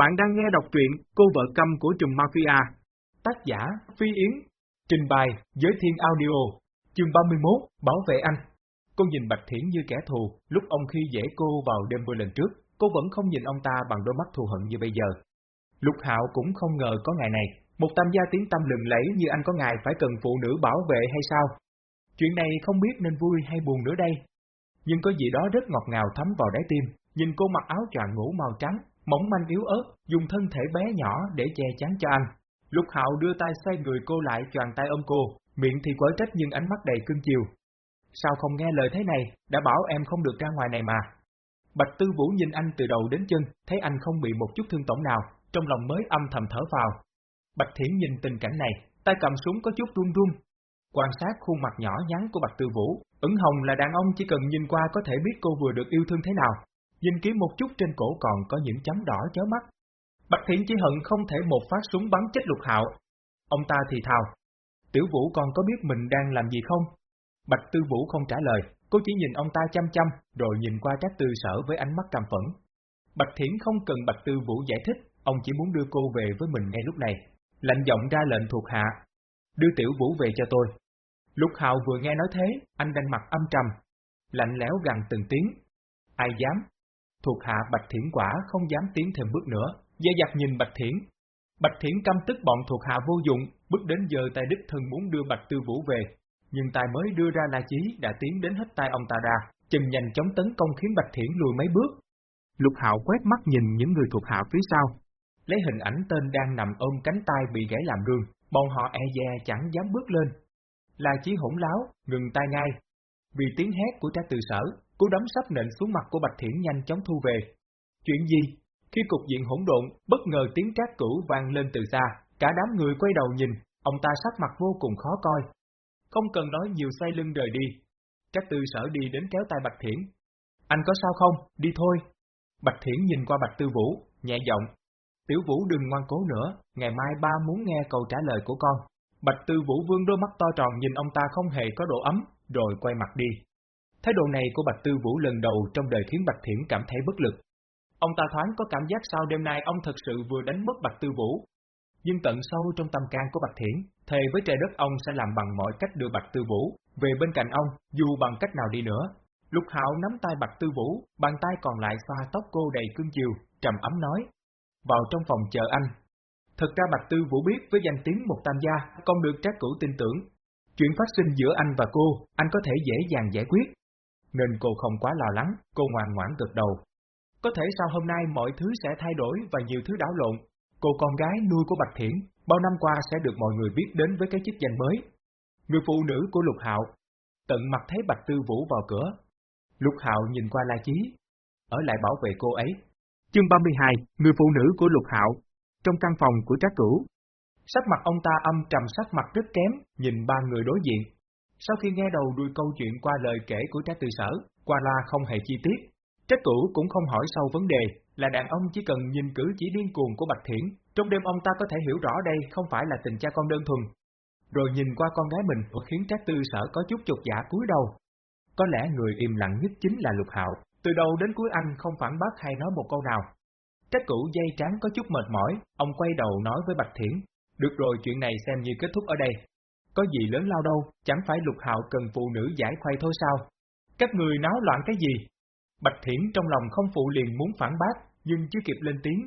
Bạn đang nghe đọc truyện Cô vợ câm của trùm mafia. Tác giả Phi Yến. Trình bày Giới Thiên Audio. Chương 31 Bảo vệ anh. Cô nhìn Bạch Thiển như kẻ thù, lúc ông khi dễ cô vào đêm bữa lần trước, cô vẫn không nhìn ông ta bằng đôi mắt thù hận như bây giờ. Lục Hạo cũng không ngờ có ngày này, một tam gia tiếng tâm lừng lẫy như anh có ngài phải cần phụ nữ bảo vệ hay sao? Chuyện này không biết nên vui hay buồn nữa đây. Nhưng có gì đó rất ngọt ngào thấm vào đáy tim, nhìn cô mặc áo choàng ngủ màu trắng, mỏng manh yếu ớt, dùng thân thể bé nhỏ để che chắn cho anh. Lục Hạo đưa tay xoay người cô lại choàng tay ôm cô, miệng thì quở trách nhưng ánh mắt đầy cưng chiều. Sao không nghe lời thế này, đã bảo em không được ra ngoài này mà. Bạch Tư Vũ nhìn anh từ đầu đến chân, thấy anh không bị một chút thương tổn nào, trong lòng mới âm thầm thở vào. Bạch Thiển nhìn tình cảnh này, tay cầm súng có chút run run. Quan sát khuôn mặt nhỏ nhắn của Bạch Tư Vũ, ửng hồng là đàn ông chỉ cần nhìn qua có thể biết cô vừa được yêu thương thế nào, Nhìn kỹ một chút trên cổ còn có những chấm đỏ chớ mắt. Bạch Thiện chỉ hận không thể một phát súng bắn chết lục hạo. Ông ta thì thào. Tiểu Vũ còn có biết mình đang làm gì không? Bạch Tư Vũ không trả lời, cô chỉ nhìn ông ta chăm chăm, rồi nhìn qua các Tư Sở với ánh mắt cam phẫn. Bạch Thiển không cần Bạch Tư Vũ giải thích, ông chỉ muốn đưa cô về với mình ngay lúc này. Lạnh giọng ra lệnh thuộc hạ. Đưa Tiểu Vũ về cho tôi. Lục Hạo vừa nghe nói thế, anh đang mặt âm trầm. Lạnh lẽo gần từng tiếng. Ai dám, thuộc hạ Bạch Thiển quả không dám tiến thêm bước nữa, dè dặt nhìn Bạch Thiển. Bạch Thiển căm tức bọn thuộc hạ vô dụng, bước đến giờ tay đích thân muốn đưa Bạch Tư Vũ về, nhưng tài mới đưa ra La Chí đã tiến đến hết tay ông ta ra, chừng nhanh chóng tấn công khiến Bạch Thiển lùi mấy bước. Lục Hạo quét mắt nhìn những người thuộc hạ phía sau, lấy hình ảnh tên đang nằm ôm cánh tay bị gãy làm gương, bọn họ e dè chẳng dám bước lên. La Chí hỗn láo, ngừng tay ngay. Vì tiếng hét của trái từ sở, cú đấm sắp nện xuống mặt của Bạch Thiển nhanh chóng thu về. Chuyện gì? Khi cục diện hỗn độn, bất ngờ tiếng trác cửu vang lên từ xa, cả đám người quay đầu nhìn, ông ta sắc mặt vô cùng khó coi. Không cần nói nhiều say lưng rời đi. Trác tư sở đi đến kéo tay Bạch Thiển. Anh có sao không? Đi thôi. Bạch Thiển nhìn qua Bạch Tư Vũ, nhẹ giọng. Tiểu Vũ đừng ngoan cố nữa, ngày mai ba muốn nghe câu trả lời của con. Bạch Tư Vũ vương đôi mắt to tròn nhìn ông ta không hề có độ ấm, rồi quay mặt đi. Thái độ này của Bạch Tư Vũ lần đầu trong đời khiến Bạch Thiển cảm thấy bất lực. Ông ta thoáng có cảm giác sau đêm nay ông thật sự vừa đánh mất Bạch Tư Vũ. Nhưng tận sâu trong tâm can của Bạch Thiển, thề với trời đất ông sẽ làm bằng mọi cách đưa Bạch Tư Vũ về bên cạnh ông, dù bằng cách nào đi nữa. Lục Hạo nắm tay Bạch Tư Vũ, bàn tay còn lại xoa tóc cô đầy cương chiều, trầm ấm nói. Vào trong phòng chờ anh. Thật ra Bạch Tư Vũ biết với danh tiếng một tam gia, con được trác cửu tin tưởng. Chuyện phát sinh giữa anh và cô, anh có thể dễ dàng giải quyết, nên cô không quá lo lắng, cô ngoan ngoãn gật đầu. Có thể sau hôm nay mọi thứ sẽ thay đổi và nhiều thứ đảo lộn, cô con gái nuôi của Bạch Thiển, bao năm qua sẽ được mọi người biết đến với cái chức danh mới. Người phụ nữ của Lục Hạo, tận mặt thấy Bạch Tư Vũ vào cửa. Lục Hạo nhìn qua La Chí, ở lại bảo vệ cô ấy. Chương 32, người phụ nữ của Lục Hạo, trong căn phòng của Trác Cửu. Sắc mặt ông ta âm trầm sắc mặt rất kém, nhìn ba người đối diện, sau khi nghe đầu đuôi câu chuyện qua lời kể của Trác Tư Sở, qua la không hề chi tiết. Trác Cửu cũng không hỏi sâu vấn đề, là đàn ông chỉ cần nhìn cử chỉ điên cuồng của Bạch Thiển, trong đêm ông ta có thể hiểu rõ đây không phải là tình cha con đơn thuần. Rồi nhìn qua con gái mình khiến Trác Tư Sở có chút chột dạ cúi đầu. Có lẽ người im lặng nhất chính là Lục Hạo, từ đầu đến cuối anh không phản bác hay nói một câu nào. Trác Cửu dây trắng có chút mệt mỏi, ông quay đầu nói với Bạch Thiển, được rồi chuyện này xem như kết thúc ở đây, có gì lớn lao đâu, chẳng phải lục hạo cần phụ nữ giải khoai thôi sao? Các người náo loạn cái gì? Bạch Thiển trong lòng không phụ liền muốn phản bác, nhưng chưa kịp lên tiếng,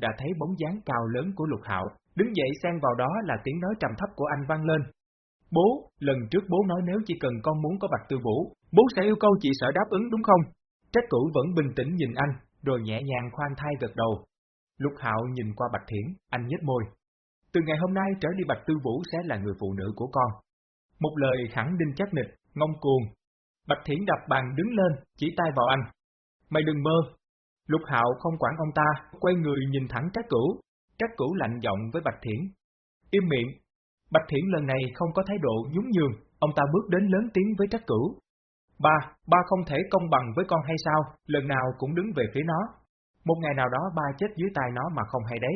đã thấy bóng dáng cao lớn của lục hạo, đứng dậy xen vào đó là tiếng nói trầm thấp của anh vang lên. Bố, lần trước bố nói nếu chỉ cần con muốn có Bạch Tư Vũ, bố sẽ yêu cầu chị sở đáp ứng đúng không? Trách cửu vẫn bình tĩnh nhìn anh, rồi nhẹ nhàng khoan thai gật đầu. Lục Hạo nhìn qua Bạch Thiển, anh nhếch môi, từ ngày hôm nay trở đi Bạch Tư Vũ sẽ là người phụ nữ của con. Một lời khẳng định chắc nịch, ngông cuồng. Bạch Thiển đập bàn đứng lên, chỉ tay vào anh. Mày đừng mơ. Lục Hạo không quản ông ta, quay người nhìn thẳng Trác Cửu. Trác Cửu lạnh giọng với Bạch Thiển. Im miệng. Bạch Thiển lần này không có thái độ nhún nhường, ông ta bước đến lớn tiếng với Trác Cửu. Ba, ba không thể công bằng với con hay sao, lần nào cũng đứng về phía nó. Một ngày nào đó ba chết dưới tay nó mà không hay đấy.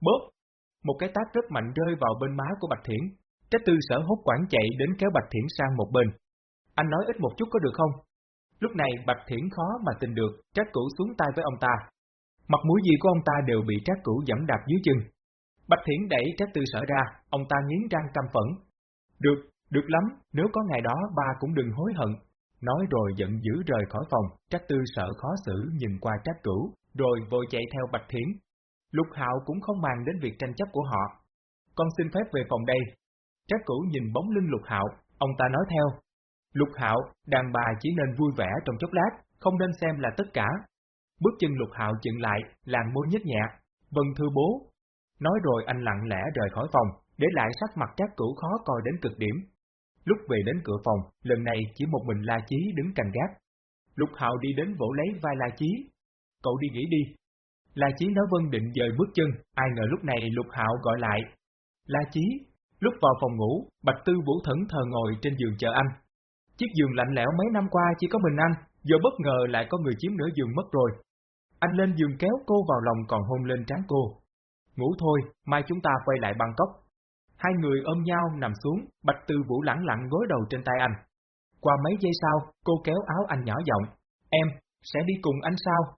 Bớt, một cái tát rất mạnh rơi vào bên má của Bạch Thiển. Trách tư sở hốt quảng chạy đến kéo Bạch Thiển sang một bên. Anh nói ít một chút có được không? Lúc này Bạch Thiển khó mà tin được, trách cửu xuống tay với ông ta. Mặt mũi gì của ông ta đều bị trác cửu dẫm đạp dưới chân. Bạch Thiển đẩy trác tư sở ra, ông ta nghiến răng căm phẫn. Được, được lắm, nếu có ngày đó ba cũng đừng hối hận. Nói rồi giận dữ rời khỏi phòng, trác tư sở khó xử nhìn qua trác cửu, rồi vội chạy theo Bạch Thiển. Lục Hạo cũng không màng đến việc tranh chấp của họ. Con xin phép về phòng đây. Trác cửu nhìn bóng lưng Lục Hạo, ông ta nói theo. Lục Hạo, đàn bà chỉ nên vui vẻ trong chốc lát, không nên xem là tất cả. Bước chân Lục Hạo chừng lại, làn môi nhếch nhẹ. Vâng thưa bố. Nói rồi anh lặng lẽ rời khỏi phòng, để lại sắc mặt Trác cửu khó coi đến cực điểm. Lúc về đến cửa phòng, lần này chỉ một mình La Chí đứng canh gác. Lục Hạo đi đến vỗ lấy vai La Chí. Cậu đi nghỉ đi. La Chí nói vân định dời bước chân, ai ngờ lúc này Lục Hạo gọi lại. La Chí, lúc vào phòng ngủ, Bạch Tư Vũ thẫn thờ ngồi trên giường chờ anh. Chiếc giường lạnh lẽo mấy năm qua chỉ có mình anh, giờ bất ngờ lại có người chiếm nửa giường mất rồi. Anh lên giường kéo cô vào lòng còn hôn lên trán cô. Ngủ thôi, mai chúng ta quay lại Bangkok. Hai người ôm nhau nằm xuống, Bạch Tư Vũ lẳng lặng gối đầu trên tay anh. Qua mấy giây sau, cô kéo áo anh nhỏ giọng. Em, sẽ đi cùng anh sao?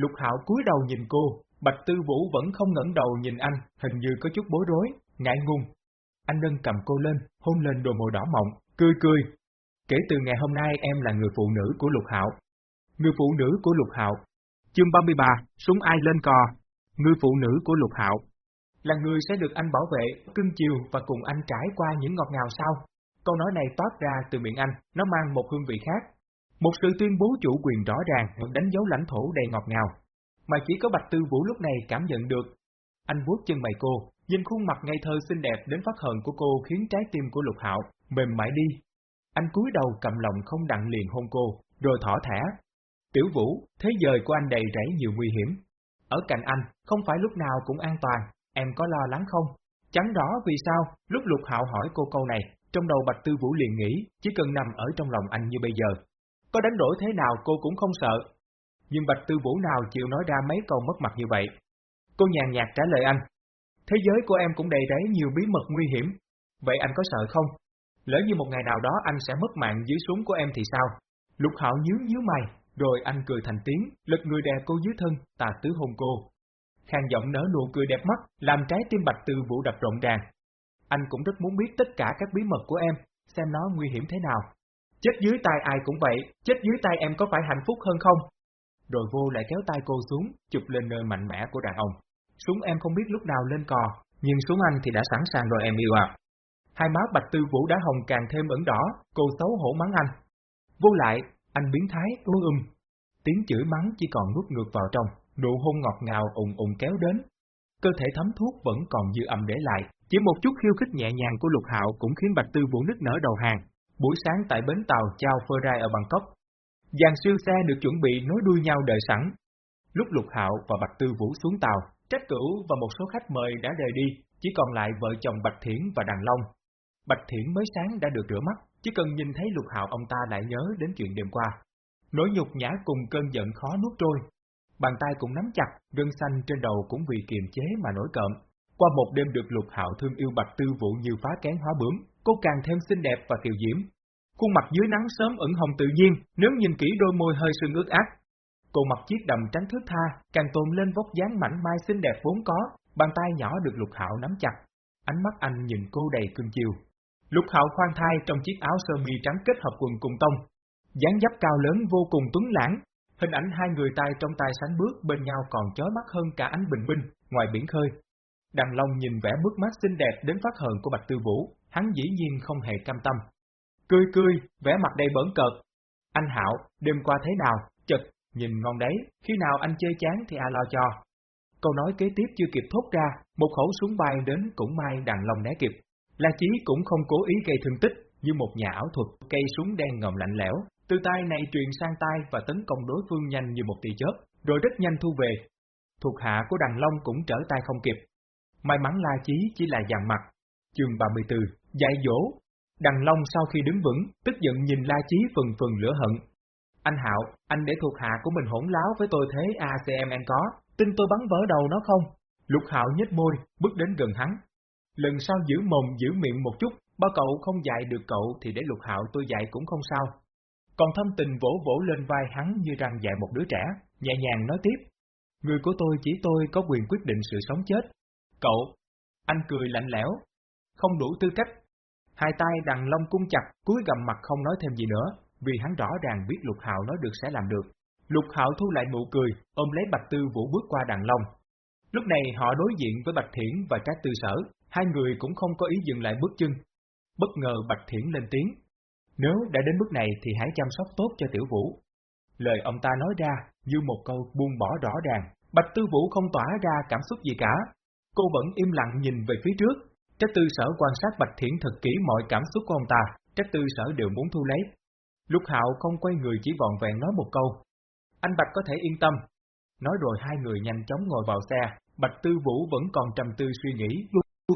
Lục Hạo cúi đầu nhìn cô, Bạch Tư Vũ vẫn không ngẩng đầu nhìn anh, hình như có chút bối rối, ngại ngùng. Anh nâng cầm cô lên, hôn lên đồ màu đỏ mọng, cười cười. Kể từ ngày hôm nay em là người phụ nữ của Lục Hạo. Người phụ nữ của Lục Hạo. Chương 33, súng ai lên cò. Người phụ nữ của Lục Hạo. Là người sẽ được anh bảo vệ, cưng chiều và cùng anh trải qua những ngọt ngào sau. Câu nói này toát ra từ miệng anh, nó mang một hương vị khác, một sự tuyên bố chủ quyền rõ ràng đánh dấu lãnh thổ đầy ngọt ngào, mà chỉ có Bạch Tư Vũ lúc này cảm nhận được. Anh vuốt chân mày cô, nhìn khuôn mặt ngây thơ xinh đẹp đến phát hờn của cô khiến trái tim của Lục Hạo mềm mại đi. Anh cúi đầu cầm lòng không đặng liền hôn cô, rồi thỏ thẻ. Tiểu Vũ, thế giới của anh đầy rẫy nhiều nguy hiểm. Ở cạnh anh, không phải lúc nào cũng an toàn, em có lo lắng không? Chẳng rõ vì sao, lúc Lục Hạo hỏi cô câu này, trong đầu Bạch Tư Vũ liền nghĩ, chỉ cần nằm ở trong lòng anh như bây giờ, có đánh đổi thế nào cô cũng không sợ. Nhưng Bạch Tư Vũ nào chịu nói ra mấy câu mất mặt như vậy. Cô nhàn nhạt trả lời anh. Thế giới của em cũng đầy rẫy nhiều bí mật nguy hiểm. Vậy anh có sợ không? Lỡ như một ngày nào đó anh sẽ mất mạng dưới súng của em thì sao? Lục Hạo nhíu nhíu mày, rồi anh cười thành tiếng, lật người đè cô dưới thân, tà tứ hôn cô. Khang giọng nở nụ cười đẹp mắt, làm trái tim Bạch Tư Vũ đập rộn ràng. Anh cũng rất muốn biết tất cả các bí mật của em, xem nó nguy hiểm thế nào. Chết dưới tay ai cũng vậy, chết dưới tay em có phải hạnh phúc hơn không? Rồi vô lại kéo tay cô xuống, chụp lên nơi mạnh mẽ của đàn ông. Súng em không biết lúc nào lên cò, nhưng súng anh thì đã sẵn sàng rồi em yêu à. Hai má bạch tư vũ đã hồng càng thêm ẩn đỏ, cô xấu hổ mắng anh. Vô lại, anh biến thái, ú um. Tiếng chửi mắng chỉ còn nuốt ngược vào trong, nụ hôn ngọt ngào ùng ùng kéo đến. Cơ thể thấm thuốc vẫn còn dư âm để lại, chỉ một chút khiêu khích nhẹ nhàng của lục hạo cũng khiến bạch tư vũ nức nở đầu hàng, Buổi sáng tại bến tàu Chao Pharai ở Bangkok, dàn siêu xe được chuẩn bị nối đuôi nhau đợi sẵn. Lúc Lục Hạo và Bạch Tư Vũ xuống tàu, Trách Cửu và một số khách mời đã rời đi, chỉ còn lại vợ chồng Bạch Thiển và Đàn Long. Bạch Thiển mới sáng đã được rửa mắt, chỉ cần nhìn thấy Lục Hạo ông ta lại nhớ đến chuyện đêm qua. Nỗi nhục nhã cùng cơn giận khó nuốt trôi. Bàn tay cũng nắm chặt, gân xanh trên đầu cũng vì kiềm chế mà nổi cộm. Qua một đêm được Lục Hạo thương yêu Bạch Tư Vũ như phá kén hóa bướm, cô càng thêm xinh đẹp và kiều diễm. Khuôn mặt dưới nắng sớm ửng hồng tự nhiên, nếu nhìn kỹ đôi môi hơi sưng ướt át. Cô mặc chiếc đầm trắng thước tha, càng tôn lên vóc dáng mảnh mai xinh đẹp vốn có, bàn tay nhỏ được Lục Hạo nắm chặt. Ánh mắt anh nhìn cô đầy cưng chiều. Lục Hạo khoan thai trong chiếc áo sơ mi trắng kết hợp quần cùng tông. dáng dấp cao lớn vô cùng tuấn lãng, hình ảnh hai người tay trong tay sánh bước bên nhau còn chói mắt hơn cả ánh bình minh ngoài biển khơi. Đằng Long nhìn vẻ bước mắt xinh đẹp đến phát hờn của Bạch Tư Vũ, hắn dĩ nhiên không hề cam tâm. Cười cười, vẻ mặt đầy bẩn cợt. Anh Hạo, đêm qua thế nào, chật, nhìn ngon đấy, khi nào anh chơi chán thì à lo cho. Câu nói kế tiếp chưa kịp thốt ra, một khẩu súng bay đến cũng may đàn lòng né kịp. La Chí cũng không cố ý gây thương tích, như một nhà ảo thuật, cây súng đen ngầm lạnh lẽo, từ tay này truyền sang tay và tấn công đối phương nhanh như một tia chớp, rồi rất nhanh thu về. Thuộc hạ của đàn long cũng trở tay không kịp. May mắn La Chí chỉ là dàn mặt. Chương 34, dạy dỗ, Đằng Long sau khi đứng vững, tức giận nhìn La Chí phần phần lửa hận. Anh Hạo, anh để thuộc hạ của mình hỗn láo với tôi thế ACMN có, tin tôi bắn vỡ đầu nó không? Lục Hạo nhếch môi, bước đến gần hắn. Lần sau giữ mồm giữ miệng một chút, bao cậu không dạy được cậu thì để Lục Hạo tôi dạy cũng không sao. Còn thâm tình vỗ vỗ lên vai hắn như rằng dạy một đứa trẻ, nhẹ nhàng nói tiếp. Người của tôi chỉ tôi có quyền quyết định sự sống chết. Cậu, anh cười lạnh lẽo, không đủ tư cách. Hai tay đằng lông cung chặt, cúi gầm mặt không nói thêm gì nữa, vì hắn rõ ràng biết Lục Hạo nói được sẽ làm được. Lục Hạo thu lại nụ cười, ôm lấy Bạch Tư Vũ bước qua đằng long. Lúc này họ đối diện với Bạch Thiển và Trác Tư Sở, hai người cũng không có ý dừng lại bước chân. Bất ngờ Bạch Thiển lên tiếng. Nếu đã đến bước này thì hãy chăm sóc tốt cho Tiểu Vũ. Lời ông ta nói ra như một câu buông bỏ rõ ràng, Bạch Tư Vũ không tỏa ra cảm xúc gì cả. Cô vẫn im lặng nhìn về phía trước. Trách Tư Sở quan sát Bạch Thiển thật kỹ mọi cảm xúc của ông ta, trách Tư Sở đều muốn thu lấy. Lục Hạo không quay người chỉ vòn vẹn nói một câu. Anh Bạch có thể yên tâm. Nói rồi hai người nhanh chóng ngồi vào xe, Bạch Tư Vũ vẫn còn trầm tư suy nghĩ,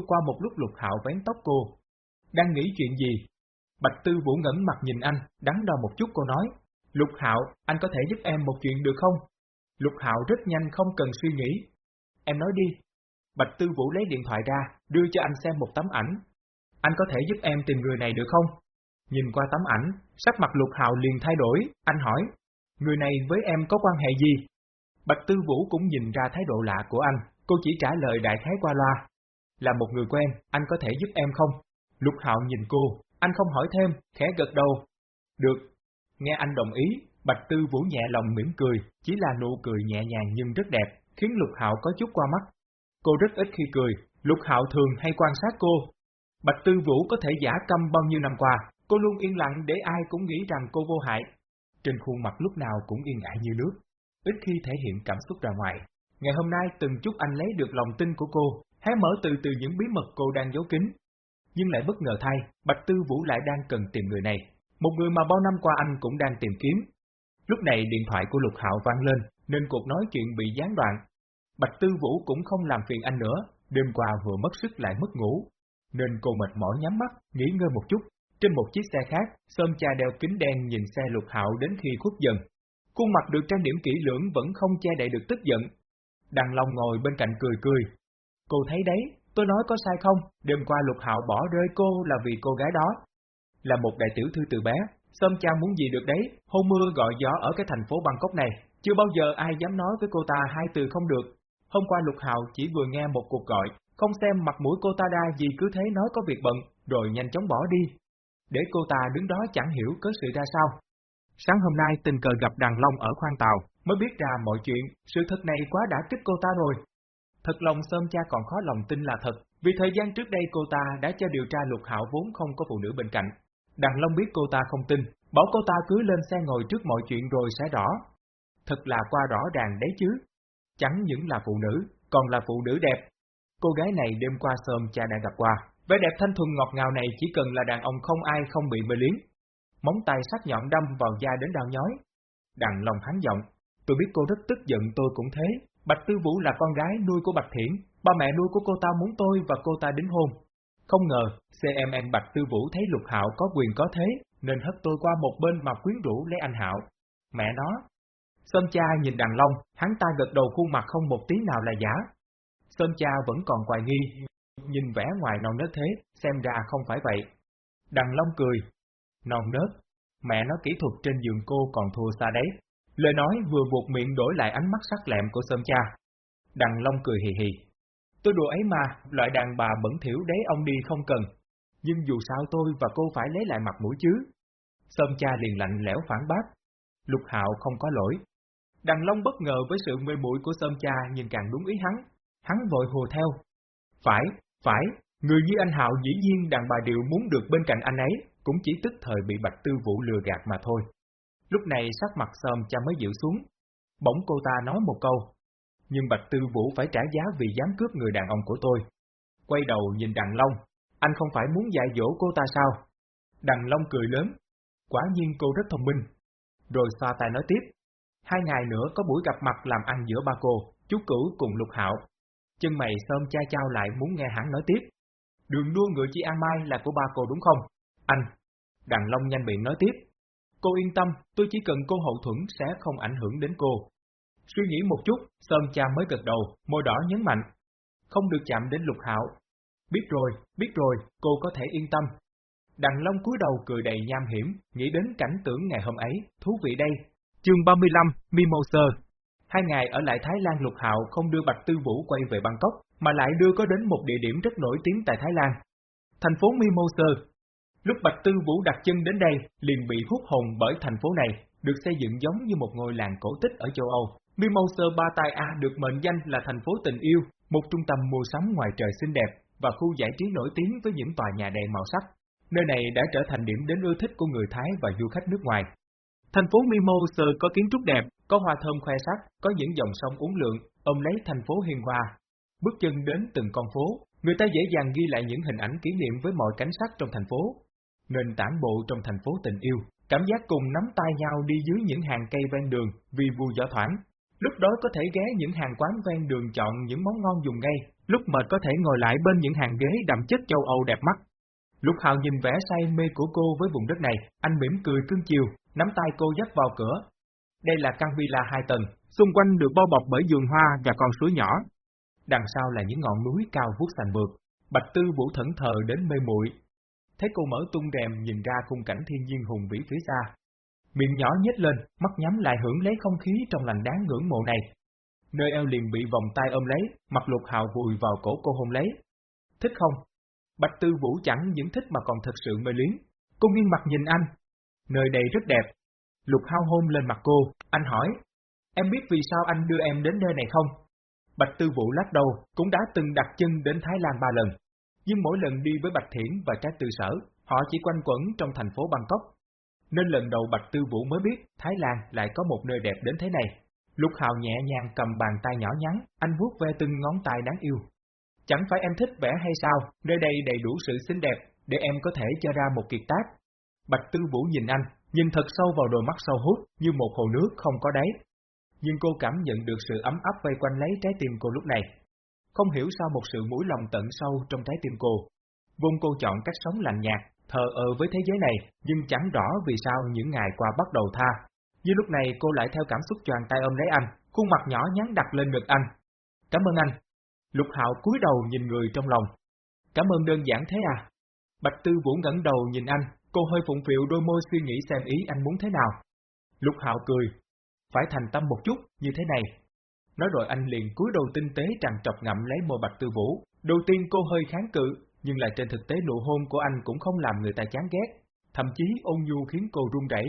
qua một lúc Lục Hạo vén tóc cô. Đang nghĩ chuyện gì? Bạch Tư Vũ ngẩn mặt nhìn anh, đắn đo một chút cô nói. Lục Hạo, anh có thể giúp em một chuyện được không? Lục Hạo rất nhanh không cần suy nghĩ. Em nói đi. Bạch Tư Vũ lấy điện thoại ra, đưa cho anh xem một tấm ảnh. Anh có thể giúp em tìm người này được không? Nhìn qua tấm ảnh, sắc mặt Lục Hạo liền thay đổi, anh hỏi. Người này với em có quan hệ gì? Bạch Tư Vũ cũng nhìn ra thái độ lạ của anh, cô chỉ trả lời đại khái qua loa. Là một người quen, anh có thể giúp em không? Lục Hạo nhìn cô, anh không hỏi thêm, khẽ gật đầu. Được. Nghe anh đồng ý, Bạch Tư Vũ nhẹ lòng mỉm cười, chỉ là nụ cười nhẹ nhàng nhưng rất đẹp, khiến Lục Hạo có chút qua mắt. Cô rất ít khi cười, Lục Hạo thường hay quan sát cô. Bạch Tư Vũ có thể giả câm bao nhiêu năm qua, cô luôn yên lặng để ai cũng nghĩ rằng cô vô hại. Trên khuôn mặt lúc nào cũng yên ả như nước, ít khi thể hiện cảm xúc ra ngoài. Ngày hôm nay từng chút anh lấy được lòng tin của cô, hé mở từ từ những bí mật cô đang giấu kín. Nhưng lại bất ngờ thay, Bạch Tư Vũ lại đang cần tìm người này, một người mà bao năm qua anh cũng đang tìm kiếm. Lúc này điện thoại của Lục Hạo vang lên, nên cuộc nói chuyện bị gián đoạn. Bạch Tư Vũ cũng không làm phiền anh nữa, đêm qua vừa mất sức lại mất ngủ, nên cô mệt mỏi nhắm mắt, nghỉ ngơi một chút. Trên một chiếc xe khác, Sơm cha đeo kính đen nhìn xe Lục Hạo đến khi khuất dần. Khuôn mặt được trang điểm kỹ lưỡng vẫn không che đậy được tức giận. Đằng Long ngồi bên cạnh cười cười, Cô thấy đấy, tôi nói có sai không? Đêm qua Lục Hạo bỏ rơi cô là vì cô gái đó. Là một đại tiểu thư từ bé, Sâm cha muốn gì được đấy, hôm mưa gọi gió ở cái thành phố Bangkok này, chưa bao giờ ai dám nói với cô ta hai từ không được. Hôm qua Lục Hạo chỉ vừa nghe một cuộc gọi, không xem mặt mũi cô ta đa gì cứ thế nói có việc bận, rồi nhanh chóng bỏ đi. Để cô ta đứng đó chẳng hiểu có sự ra sao. Sáng hôm nay tình cờ gặp Đàn Long ở khoang tàu, mới biết ra mọi chuyện, sự thật này quá đã kích cô ta rồi, Thật lòng Sơm cha còn khó lòng tin là thật, vì thời gian trước đây cô ta đã cho điều tra lục hạo vốn không có phụ nữ bên cạnh. Đàn Long biết cô ta không tin, bảo cô ta cứ lên xe ngồi trước mọi chuyện rồi sẽ rõ. Thật là qua rõ ràng đấy chứ. Chẳng những là phụ nữ, còn là phụ nữ đẹp. Cô gái này đêm qua Sơm cha đã gặp qua, vẻ đẹp thanh thuần ngọt ngào này chỉ cần là đàn ông không ai không bị mê liếng. Móng tay sắc nhọn đâm vào da đến đau nhói. Đằng lòng hắn giọng, tôi biết cô rất tức giận tôi cũng thế, Bạch Tư Vũ là con gái nuôi của Bạch Thiển, ba mẹ nuôi của cô ta muốn tôi và cô ta đính hôn. Không ngờ, CMN Bạch Tư Vũ thấy Lục Hạo có quyền có thế, nên hất tôi qua một bên mà quyến rũ lấy anh Hạo. Mẹ nó. Sơn cha nhìn đàn long, hắn ta gật đầu khuôn mặt không một tí nào là giả. Sơn cha vẫn còn hoài nghi, nhìn vẻ ngoài non nớt thế, xem ra không phải vậy. Đằng long cười. Non nớt, mẹ nó kỹ thuật trên giường cô còn thua xa đấy. Lời nói vừa buộc miệng đổi lại ánh mắt sắc lẹm của Sơn cha. Đằng Long cười hì hì. Tôi đùa ấy mà, loại đàn bà bẩn thiểu đấy ông đi không cần. Nhưng dù sao tôi và cô phải lấy lại mặt mũi chứ. Sơn cha liền lạnh lẽo phản bác. Lục Hạo không có lỗi. Đằng Long bất ngờ với sự mê mũi của Sơn cha nhìn càng đúng ý hắn. Hắn vội hồ theo. Phải, phải, người như anh Hạo dĩ nhiên đàn bà điệu muốn được bên cạnh anh ấy, cũng chỉ tức thời bị Bạch Tư Vũ lừa gạt mà thôi. Lúc này sắc mặt Sơn cha mới dịu xuống. Bỗng cô ta nói một câu. Nhưng Bạch Tư Vũ phải trả giá vì dám cướp người đàn ông của tôi. Quay đầu nhìn Đằng Long, anh không phải muốn dạy dỗ cô ta sao? Đằng Long cười lớn. Quả nhiên cô rất thông minh. Rồi xoa tay nói tiếp. Hai ngày nữa có buổi gặp mặt làm ăn giữa ba cô, chú cửu cùng lục hạo. Chân mày sơm cha trao lại muốn nghe hắn nói tiếp. Đường đua ngựa chi An Mai là của ba cô đúng không? Anh. Đằng Long nhanh miệng nói tiếp. Cô yên tâm, tôi chỉ cần cô hậu thuẫn sẽ không ảnh hưởng đến cô. Suy nghĩ một chút, Sơn cha mới gật đầu, môi đỏ nhấn mạnh. Không được chạm đến lục hạo. Biết rồi, biết rồi, cô có thể yên tâm. Đằng Long cúi đầu cười đầy nham hiểm, nghĩ đến cảnh tưởng ngày hôm ấy, thú vị đây. Chương 35, Mimosa Hai ngày ở lại Thái Lan Lục Hạo không đưa Bạch Tư Vũ quay về Bangkok, mà lại đưa có đến một địa điểm rất nổi tiếng tại Thái Lan. Thành phố Mimosa. Lúc Bạch Tư Vũ đặt chân đến đây, liền bị hút hồn bởi thành phố này, được xây dựng giống như một ngôi làng cổ tích ở châu Âu. Mimosa Ba Tai A được mệnh danh là thành phố tình yêu, một trung tâm mua sắm ngoài trời xinh đẹp và khu giải trí nổi tiếng với những tòa nhà đầy màu sắc. Nơi này đã trở thành điểm đến ưa thích của người Thái và du khách nước ngoài. Thành phố Mimosa có kiến trúc đẹp, có hoa thơm khoe sắc, có những dòng sông uốn lượn, ôm lấy thành phố hiền hòa. Bước chân đến từng con phố, người ta dễ dàng ghi lại những hình ảnh kỷ niệm với mọi cảnh sắc trong thành phố. Nền tảng bộ trong thành phố tình yêu, cảm giác cùng nắm tay nhau đi dưới những hàng cây ven đường vì vui gió thoảng. Lúc đó có thể ghé những hàng quán ven đường chọn những món ngon dùng ngay, lúc mệt có thể ngồi lại bên những hàng ghế đậm chất châu Âu đẹp mắt. Lúc Hào nhìn vẻ say mê của cô với vùng đất này, anh mỉm cười cưng chiều, nắm tay cô dắt vào cửa. Đây là căn villa hai tầng, xung quanh được bao bọc bởi vườn hoa và con suối nhỏ. Đằng sau là những ngọn núi cao vuốt sành vượt. Bạch Tư Vũ thẫn thờ đến mê muội. Thấy cô mở tung rèm nhìn ra khung cảnh thiên nhiên hùng vĩ phía xa. Miệng nhỏ nhếch lên, mắt nhắm lại hưởng lấy không khí trong lành đáng ngưỡng mộ này. Nơi eo liền bị vòng tay ôm lấy, mặt lục hào vùi vào cổ cô hôn lấy. Thích không? Bạch Tư Vũ chẳng những thích mà còn thật sự mê luyến. Cô nghiêng mặt nhìn anh. Nơi đây rất đẹp. Lục hao hôn lên mặt cô, anh hỏi. Em biết vì sao anh đưa em đến nơi này không? Bạch Tư Vũ lắc đầu, cũng đã từng đặt chân đến Thái Lan ba lần. Nhưng mỗi lần đi với Bạch Thiển và Trái Tư Sở, họ chỉ quanh quẩn trong thành phố Bangkok. Nên lần đầu Bạch Tư Vũ mới biết Thái Lan lại có một nơi đẹp đến thế này. Lục Hào nhẹ nhàng cầm bàn tay nhỏ nhắn, anh vuốt ve từng ngón tay đáng yêu. Chẳng phải em thích vẽ hay sao, nơi đây đầy đủ sự xinh đẹp, để em có thể cho ra một kiệt tác. Bạch Tư Vũ nhìn anh, nhìn thật sâu vào đôi mắt sâu hút, như một hồ nước không có đáy. Nhưng cô cảm nhận được sự ấm áp vây quanh lấy trái tim cô lúc này. Không hiểu sao một sự mũi lòng tận sâu trong trái tim cô. Vốn cô chọn cách sống lạnh nhạt, thờ ơ với thế giới này, nhưng chẳng rõ vì sao những ngày qua bắt đầu tha. Như lúc này cô lại theo cảm xúc choàng tay ôm lấy anh, khuôn mặt nhỏ nhắn đặt lên ngực anh. Cảm ơn anh, Lục Hạo cúi đầu nhìn người trong lòng. Cảm ơn đơn giản thế à? Bạch Tư Vũ ngẩng đầu nhìn anh, cô hơi phụng phịu đôi môi suy nghĩ xem ý anh muốn thế nào. Lục Hạo cười. Phải thành tâm một chút, như thế này. Nói rồi anh liền cúi đầu tinh tế trằn trọc ngậm lấy môi Bạch Tư Vũ. Đầu tiên cô hơi kháng cự, nhưng lại trên thực tế nụ hôn của anh cũng không làm người ta chán ghét. Thậm chí ôn nhu khiến cô run rẩy.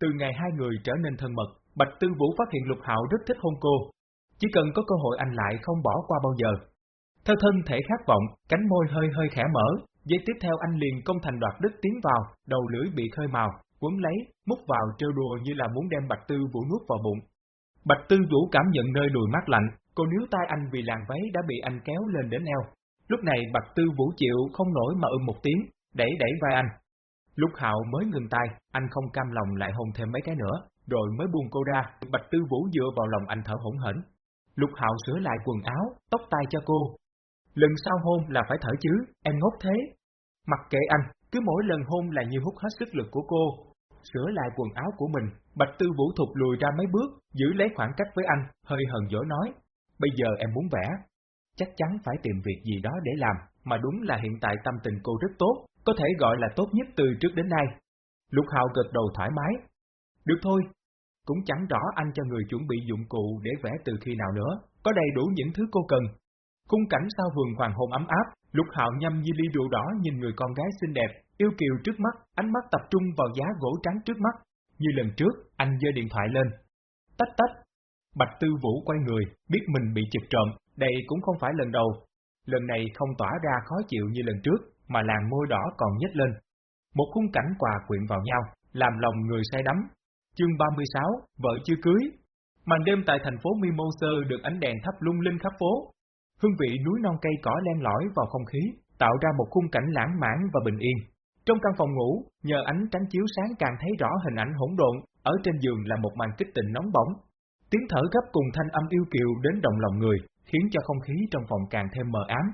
Từ ngày hai người trở nên thân mật, Bạch Tư Vũ phát hiện Lục Hạo rất thích hôn cô, chỉ cần có cơ hội anh lại không bỏ qua bao giờ. Theo thân thể khát vọng, cánh môi hơi hơi khẽ mở, giây tiếp theo anh liền công thành đoạt đất tiến vào, đầu lưỡi bị khơi màu, quấn lấy, múc vào trêu đùa như là muốn đem Bạch Tư Vũ nuốt vào bụng. Bạch Tư Vũ cảm nhận nơi đùi mát lạnh, cô níu tay anh vì làn váy đã bị anh kéo lên đến eo. Lúc này Bạch Tư Vũ chịu không nổi mà ưng một tiếng, đẩy đẩy vai anh. Lúc Hạo mới ngừng tay, anh không cam lòng lại hôn thêm mấy cái nữa, rồi mới buông cô ra, Bạch Tư Vũ dựa vào lòng anh thở hổn hển. Lục Hạo sửa lại quần áo, tóc tai cho cô. Lần sau hôn là phải thở chứ, em ngốc thế. Mặc kệ anh, cứ mỗi lần hôn là như hút hết sức lực của cô. Sửa lại quần áo của mình, Bạch Tư Vũ thụt lùi ra mấy bước, giữ lấy khoảng cách với anh, hơi hờn dỗi nói. Bây giờ em muốn vẽ. Chắc chắn phải tìm việc gì đó để làm, mà đúng là hiện tại tâm tình cô rất tốt, có thể gọi là tốt nhất từ trước đến nay. Lục hào gật đầu thoải mái. Được thôi, cũng chẳng rõ anh cho người chuẩn bị dụng cụ để vẽ từ khi nào nữa, có đầy đủ những thứ cô cần. Khung cảnh sau vườn hoàng hôn ấm áp, lục hạo nhâm như ly rượu đỏ nhìn người con gái xinh đẹp, yêu kiều trước mắt, ánh mắt tập trung vào giá gỗ trắng trước mắt. Như lần trước, anh giơ điện thoại lên. Tách tách. Bạch Tư Vũ quay người, biết mình bị chụp trộm, đây cũng không phải lần đầu. Lần này không tỏa ra khó chịu như lần trước, mà làn môi đỏ còn nhếch lên. Một khung cảnh quà quyện vào nhau, làm lòng người say đắm, Chương 36, vợ chưa cưới. Màn đêm tại thành phố Mimosa được ánh đèn thắp lung linh khắp phố. Hương vị núi non cây cỏ len lỏi vào không khí, tạo ra một khung cảnh lãng mạn và bình yên. Trong căn phòng ngủ, nhờ ánh tránh chiếu sáng càng thấy rõ hình ảnh hỗn độn, ở trên giường là một màn kích tình nóng bỏng. Tiếng thở gấp cùng thanh âm yêu kiều đến động lòng người, khiến cho không khí trong phòng càng thêm mờ ám.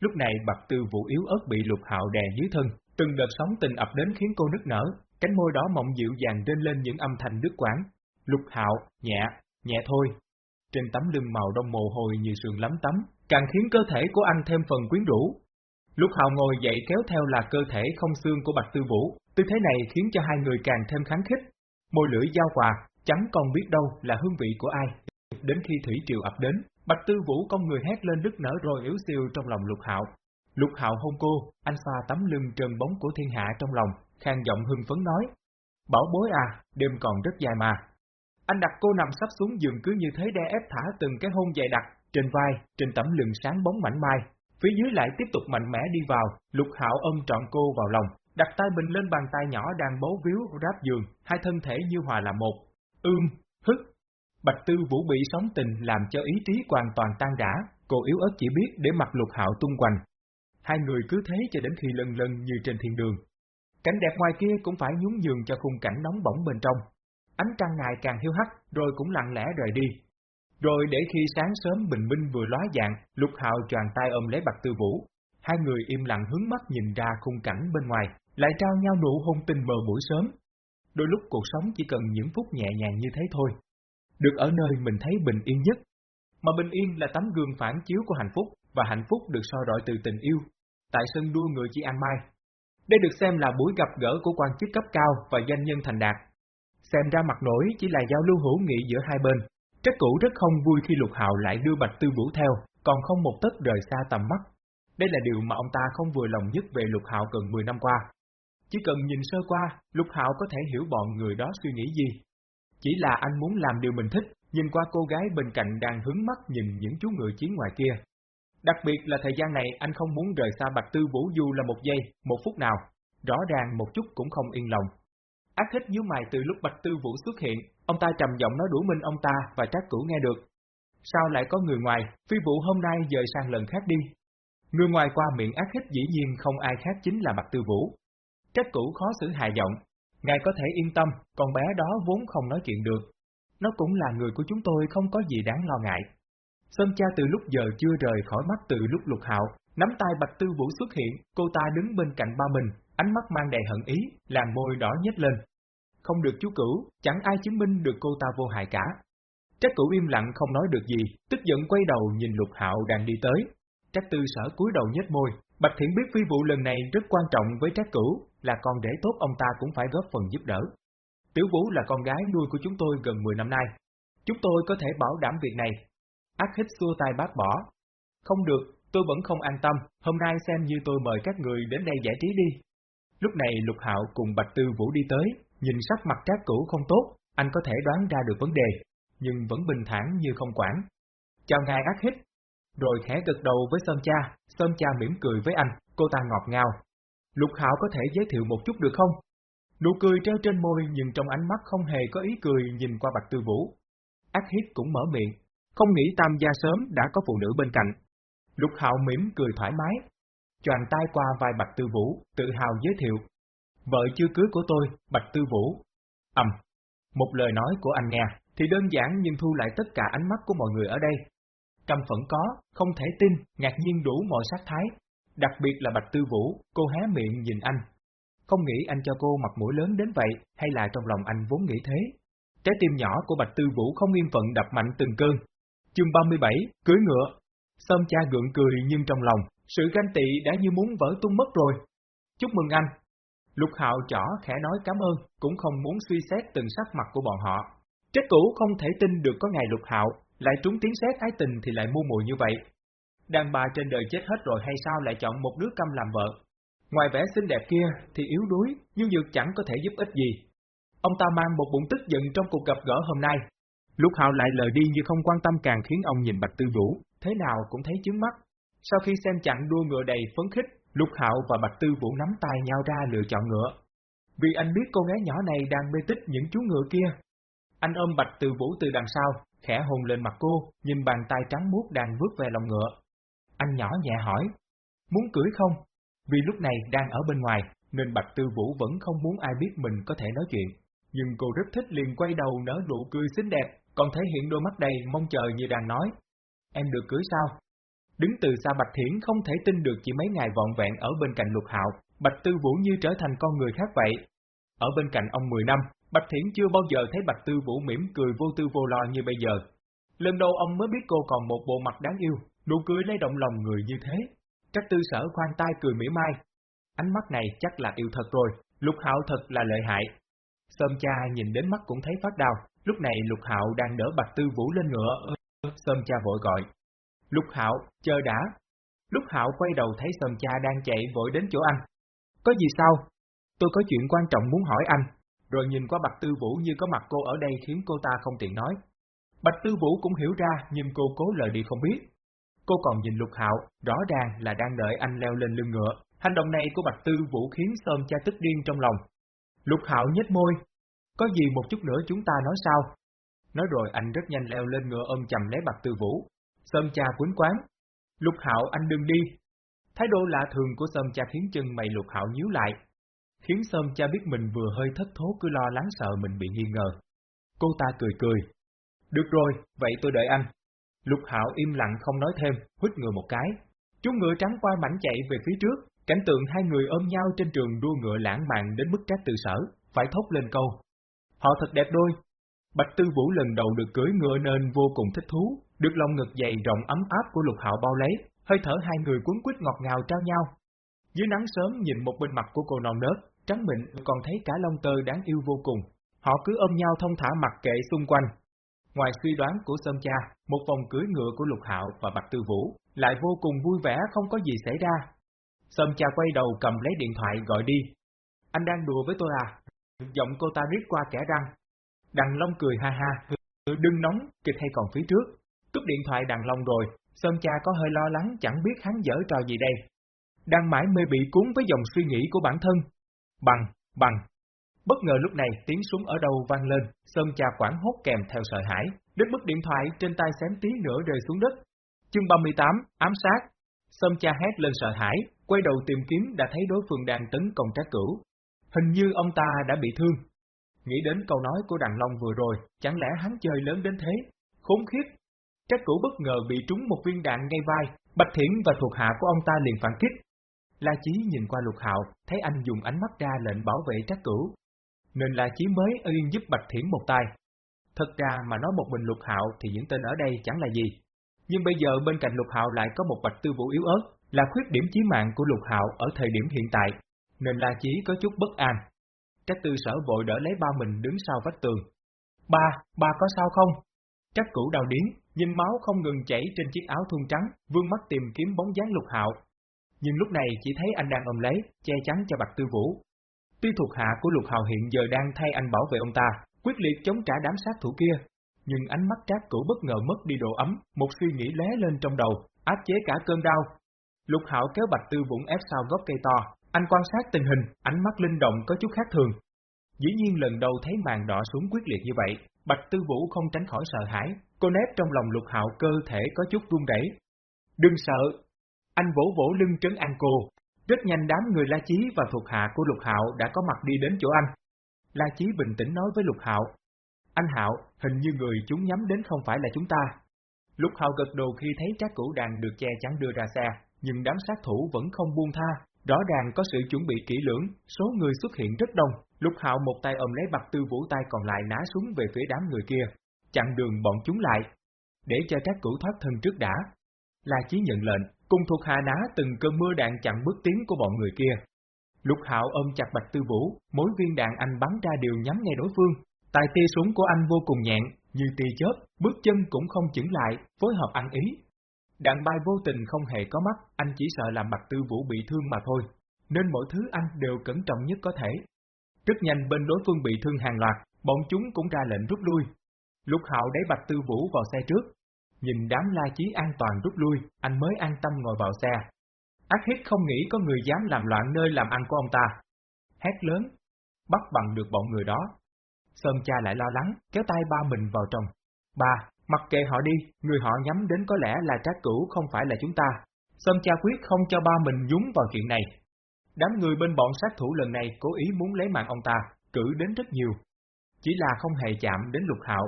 Lúc này Bạch Tư Vũ yếu ớt bị Lục Hạo đè dưới thân, từng đợt sóng tình ập đến khiến cô nức nở, Cánh môi đó mộng dịu dàng rên lên những âm thanh đứt quãng. Lục hạo, nhẹ, nhẹ thôi. Trên tấm lưng màu đông mồ hôi như sườn lắm tắm, càng khiến cơ thể của anh thêm phần quyến rũ. Lục hạo ngồi dậy kéo theo là cơ thể không xương của Bạch Tư Vũ, tư thế này khiến cho hai người càng thêm kháng khích. Môi lưỡi giao hòa, chẳng còn biết đâu là hương vị của ai. Đến khi thủy triều ập đến, Bạch Tư Vũ con người hét lên đứt nở rồi yếu siêu trong lòng Lục Hạo. Lục Hạo hôn cô, anh xoa tấm lưng trần bóng của thiên hạ trong lòng, khang giọng hưng phấn nói. Bảo bối à, đêm còn rất dài mà. Anh đặt cô nằm sắp xuống giường cứ như thế đe ép thả từng cái hôn dày đặc, trên vai, trên tấm lưng sáng bóng mảnh mai. Phía dưới lại tiếp tục mạnh mẽ đi vào, Lục Hạo ôm trọn cô vào lòng, đặt tay mình lên bàn tay nhỏ đang bấu víu ráp giường, hai thân thể như hòa là một. Ưm, hức. Bạch Tư Vũ bị sóng tình làm cho ý trí hoàn toàn tan rã, cô yếu ớt chỉ biết để mặt Lục Hạo tung quanh. Hai người cứ thế cho đến khi lần lần như trên thiên đường. Cảnh đẹp ngoài kia cũng phải nhún nhường cho khung cảnh nóng bỏng bên trong. Ánh trăng ngày càng hiu hắt, rồi cũng lặng lẽ rời đi. Rồi để khi sáng sớm bình minh vừa lóa dạng, Lục Hạo choàng tay ôm lấy Bạch Tư Vũ. Hai người im lặng hướng mắt nhìn ra khung cảnh bên ngoài, lại trao nhau nụ hôn tình mờ buổi sớm. Đôi lúc cuộc sống chỉ cần những phút nhẹ nhàng như thế thôi. Được ở nơi mình thấy bình yên nhất. Mà bình yên là tấm gương phản chiếu của hạnh phúc, và hạnh phúc được soi rọi từ tình yêu. Tại sân đua người chị An Mai. Đây được xem là buổi gặp gỡ của quan chức cấp cao và doanh nhân thành đạt. Xem ra mặt nổi chỉ là giao lưu hữu nghị giữa hai bên. Trác cũ rất không vui khi Lục Hạo lại đưa Bạch Tư Vũ theo, còn không một tấc rời xa tầm mắt. Đây là điều mà ông ta không vừa lòng nhất về Lục Hạo gần 10 năm qua. Chỉ cần nhìn sơ qua, Lục Hạo có thể hiểu bọn người đó suy nghĩ gì. Chỉ là anh muốn làm điều mình thích, nhìn qua cô gái bên cạnh đang hướng mắt nhìn những chú ngựa chiến ngoài kia. Đặc biệt là thời gian này anh không muốn rời xa Bạch Tư Vũ dù là một giây, một phút nào. Rõ ràng một chút cũng không yên lòng. Ác hít nhíu mày từ lúc Bạch Tư Vũ xuất hiện, ông ta trầm giọng nói đuổi minh ông ta và trác cửu nghe được. Sao lại có người ngoài, phi vụ hôm nay dời sang lần khác đi. Người ngoài qua miệng ác hít dĩ nhiên không ai khác chính là Bạch Tư Vũ. Trác cửu khó xử hài giọng, ngài có thể yên tâm, con bé đó vốn không nói chuyện được. Nó cũng là người của chúng tôi không có gì đáng lo ngại. Sơn cha từ lúc giờ chưa rời khỏi mắt từ lúc lục hạo, nắm tay Bạch Tư Vũ xuất hiện, cô ta đứng bên cạnh ba mình, ánh mắt mang đầy hận ý, làn môi đỏ nhếch lên. Không được chú cửu, chẳng ai chứng minh được cô ta vô hại cả. Trác cửu im lặng không nói được gì, tức giận quay đầu nhìn lục hạo đang đi tới. Trác tư sở cúi đầu nhếch môi, Bạch Thiển biết phi vụ lần này rất quan trọng với Trác cửu, là con rể tốt ông ta cũng phải góp phần giúp đỡ. Tiểu Vũ là con gái nuôi của chúng tôi gần 10 năm nay. Chúng tôi có thể bảo đảm việc này. Ác hít xua tay bác bỏ. Không được, tôi vẫn không an tâm, hôm nay xem như tôi mời các người đến đây giải trí đi. Lúc này Lục Hạo cùng Bạch Tư Vũ đi tới, nhìn sắc mặt trác cửu không tốt, anh có thể đoán ra được vấn đề, nhưng vẫn bình thản như không quản. Chào ngài ác hít. Rồi khẽ gật đầu với Sơn Cha, Sơn Cha mỉm cười với anh, cô ta ngọt ngào. Lục Hảo có thể giới thiệu một chút được không? Nụ cười treo trên môi nhưng trong ánh mắt không hề có ý cười nhìn qua Bạch Tư Vũ. Ác hít cũng mở miệng, không nghĩ tam gia sớm đã có phụ nữ bên cạnh. Lục Hạo mỉm cười thoải mái, choàng tay qua vai Bạch Tư Vũ, tự hào giới thiệu. Vợ chưa cưới của tôi, Bạch Tư Vũ. ầm, một lời nói của anh nghe, thì đơn giản nhưng thu lại tất cả ánh mắt của mọi người ở đây. Căm phẫn có, không thể tin, ngạc nhiên đủ mọi sắc thái. Đặc biệt là Bạch Tư Vũ, cô hé miệng nhìn anh. Không nghĩ anh cho cô mặt mũi lớn đến vậy, hay là trong lòng anh vốn nghĩ thế. Trái tim nhỏ của Bạch Tư Vũ không yên phận đập mạnh từng cơn. Chương 37, cưới ngựa. Sâm cha gượng cười nhưng trong lòng, sự ganh tị đã như muốn vỡ tung mất rồi. Chúc mừng anh. Lục hạo chỏ khẽ nói cảm ơn, cũng không muốn suy xét từng sắc mặt của bọn họ. Trách cũ không thể tin được có ngày lục hạo, lại trúng tiếng xét ái tình thì lại mua mùi như vậy. Đàn bà trên đời chết hết rồi hay sao lại chọn một đứa câm làm vợ? Ngoài vẻ xinh đẹp kia thì yếu đuối, nhưng dược chẳng có thể giúp ích gì. Ông ta mang một bụng tức giận trong cuộc gặp gỡ hôm nay. Lục hạo lại lời đi như không quan tâm càng khiến ông nhìn Bạch Tư Vũ, thế nào cũng thấy chướng mắt. Sau khi xem chặn đua ngựa đầy phấn khích, Lục Hạo và Bạch Tư Vũ nắm tay nhau ra lựa chọn ngựa. Vì anh biết cô gái nhỏ này đang mê tích những chú ngựa kia. Anh ôm Bạch Tư Vũ từ đằng sau, khẽ hôn lên mặt cô, nhìn bàn tay trắng muốt đang vướt về lòng ngựa. Anh nhỏ nhẹ hỏi, muốn cưới không? Vì lúc này đang ở bên ngoài, nên Bạch Tư Vũ vẫn không muốn ai biết mình có thể nói chuyện. Nhưng cô rất thích liền quay đầu nở nụ cười xinh đẹp, còn thể hiện đôi mắt đầy mong chờ như đang nói. Em được cưới sao? Đứng từ xa Bạch Thiển không thể tin được chỉ mấy ngày vọn vẹn ở bên cạnh lục hạo, Bạch Tư Vũ như trở thành con người khác vậy. Ở bên cạnh ông 10 năm, Bạch Thiển chưa bao giờ thấy Bạch Tư Vũ mỉm cười vô tư vô lo như bây giờ. Lần đầu ông mới biết cô còn một bộ mặt đáng yêu, nụ cười lấy động lòng người như thế. Các tư sở khoan tay cười mỉa mai. Ánh mắt này chắc là yêu thật rồi, lục hạo thật là lợi hại. Sơm cha nhìn đến mắt cũng thấy phát đau, Lúc này Lục Hạo đang đỡ Bạch Tư Vũ lên ngựa, Sơm cha vội gọi. Lục Hạo, chờ đã. Lục Hạo quay đầu thấy Sầm cha đang chạy vội đến chỗ anh. Có gì sao? Tôi có chuyện quan trọng muốn hỏi anh. Rồi nhìn qua Bạch Tư Vũ như có mặt cô ở đây khiến cô ta không tiện nói. Bạch Tư Vũ cũng hiểu ra nhưng cô cố lời đi không biết. Cô còn nhìn Lục Hạo, rõ ràng là đang đợi anh leo lên lưng ngựa. Hành động này của Bạch Tư Vũ khiến Sơn cha tức điên trong lòng. Lục Hạo nhếch môi. Có gì một chút nữa chúng ta nói sao? Nói rồi anh rất nhanh leo lên ngựa ôm chầm lấy Bạch Tư Vũ. Sơm cha quấn quán. Lục Hạo anh đừng đi. Thái độ lạ thường của Sơm cha khiến chân mày Lục Hạo nhíu lại. Khiến Sơm cha biết mình vừa hơi thất thố cứ lo lắng sợ mình bị nghi ngờ. Cô ta cười cười. Được rồi, vậy tôi đợi anh. Lục Hạo im lặng không nói thêm, hít ngựa một cái. Chú ngựa trắng qua mảnh chạy về phía trước, cảnh tượng hai người ôm nhau trên trường đua ngựa lãng mạn đến mức trách từ sở, phải thốt lên câu. Họ thật đẹp đôi, Bạch Tư Vũ lần đầu được cưỡi ngựa nên vô cùng thích thú, được lòng ngực dày rộng ấm áp của Lục Hạo bao lấy, hơi thở hai người cuốn quýt ngọt ngào trao nhau. Dưới nắng sớm nhìn một bên mặt của cô non nớt, trắng mịn còn thấy cả lông tơ đáng yêu vô cùng. Họ cứ ôm nhau thông thả mặc kệ xung quanh. Ngoài suy đoán của Sơn Cha, một vòng cưới ngựa của Lục Hạo và Bạch Tư Vũ lại vô cùng vui vẻ không có gì xảy ra. Sơn Cha quay đầu cầm lấy điện thoại gọi đi. Anh đang đùa với tôi à? Giọng cô ta riết qua kẻ răng, Đằng Long cười ha ha, đừng nóng, kịch hay còn phía trước. Cúp điện thoại Đằng Long rồi, Sơn cha có hơi lo lắng chẳng biết hắn dở trò gì đây. Đang mãi mê bị cuốn với dòng suy nghĩ của bản thân. Bằng, bằng. Bất ngờ lúc này tiếng súng ở đâu vang lên, Sơn cha quảng hốt kèm theo sợ hãi, đứt bức điện thoại trên tay xém tí nữa rơi xuống đất. Chương 38, ám sát. Sơn cha hét lên sợ hãi, quay đầu tìm kiếm đã thấy đối phương đang tấn công trác cửu. Hình như ông ta đã bị thương, Nghĩ đến câu nói của Đằng Long vừa rồi, chẳng lẽ hắn chơi lớn đến thế? Khốn khiếp! Trác cửu bất ngờ bị trúng một viên đạn ngay vai, Bạch Thiển và thuộc hạ của ông ta liền phản kích. La Chí nhìn qua lục hạo, thấy anh dùng ánh mắt ra lệnh bảo vệ trác cửu. Nên La Chí mới yên giúp Bạch Thiển một tay. Thật ra mà nói một mình lục hạo thì những tên ở đây chẳng là gì. Nhưng bây giờ bên cạnh lục hạo lại có một bạch tư vũ yếu ớt, là khuyết điểm chí mạng của lục hạo ở thời điểm hiện tại, nên La Chí có chút bất an. Trác tư sở vội đỡ lấy ba mình đứng sau vách tường. Ba, ba có sao không? Trác cửu đau điến, nhìn máu không ngừng chảy trên chiếc áo thun trắng, vương mắt tìm kiếm bóng dáng lục hạo. Nhưng lúc này chỉ thấy anh đang ôm lấy, che chắn cho Bạch Tư Vũ. Tuy thuộc hạ của lục hạo hiện giờ đang thay anh bảo vệ ông ta, quyết liệt chống trả đám sát thủ kia, nhưng ánh mắt trác cửu bất ngờ mất đi độ ấm, một suy nghĩ lé lên trong đầu, áp chế cả cơn đau. Lục hạo kéo Bạch Tư Vũ ép sau gốc cây to, anh quan sát tình hình, ánh mắt linh động có chút khác thường. Dĩ nhiên lần đầu thấy màn đỏ xuống quyết liệt như vậy, Bạch Tư Vũ không tránh khỏi sợ hãi, cô nép trong lòng lục hạo cơ thể có chút run đẩy. Đừng sợ! Anh vỗ vỗ lưng trấn an cô. Rất nhanh đám người La Chí và thuộc hạ của lục hạo đã có mặt đi đến chỗ anh. La Chí bình tĩnh nói với lục hạo. Anh Hạo, hình như người chúng nhắm đến không phải là chúng ta. Lục Hạo gật đầu khi thấy trác cửu đàn được che chắn đưa ra xe, nhưng đám sát thủ vẫn không buông tha, Rõ ràng có sự chuẩn bị kỹ lưỡng, số người xuất hiện rất đông, Lục Hạo một tay ôm lấy Bạch Tư Vũ tay còn lại ná xuống về phía đám người kia, chặn đường bọn chúng lại, để cho các cửu thoát thân trước đã. La Chí nhận lệnh, cùng thuộc hạ ná từng cơn mưa đạn chặn bước tiến của bọn người kia. Lục Hạo ôm chặt Bạch Tư Vũ, mỗi viên đạn anh bắn ra đều nhắm ngay đối phương. Tài tia súng của anh vô cùng nhẹn, như tia chớp, bước chân cũng không chững lại, phối hợp ăn ý, Đạn bay vô tình không hề có mắt, anh chỉ sợ làm Bạch Tư Vũ bị thương mà thôi, nên mọi thứ anh đều cẩn trọng nhất có thể. Rất nhanh bên đối phương bị thương hàng loạt, bọn chúng cũng ra lệnh rút lui. Lục Hạo đẩy Bạch Tư Vũ vào xe trước, nhìn đám la chí an toàn rút lui, anh mới an tâm ngồi vào xe. Ác hít không nghĩ có người dám làm loạn nơi làm ăn của ông ta. Hét lớn, bắt bằng được bọn người đó. Sơn cha lại lo lắng, kéo tay ba mình vào trong. Ba, Mặc kệ họ đi, người họ nhắm đến có lẽ là trác cửu không phải là chúng ta. Sâm cha quyết không cho ba mình nhúng vào chuyện này. Đám người bên bọn sát thủ lần này cố ý muốn lấy mạng ông ta, cử đến rất nhiều. Chỉ là không hề chạm đến lục hạo.